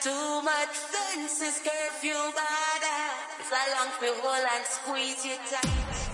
Too much sense is curfew, bada. It's a long we and squeeze you tight.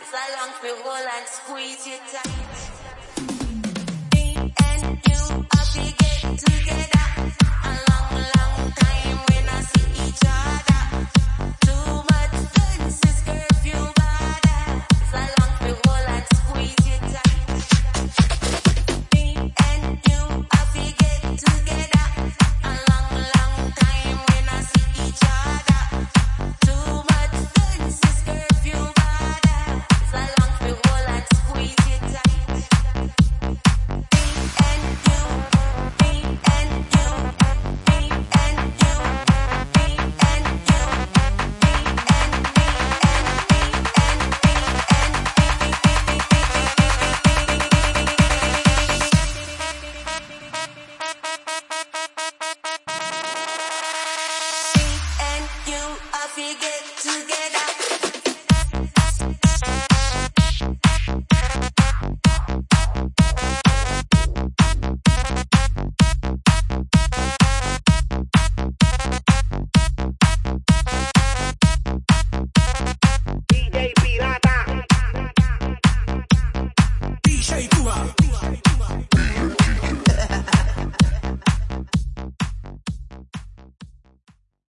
As long for all and squeeze you tight. Me and you are be getting together. get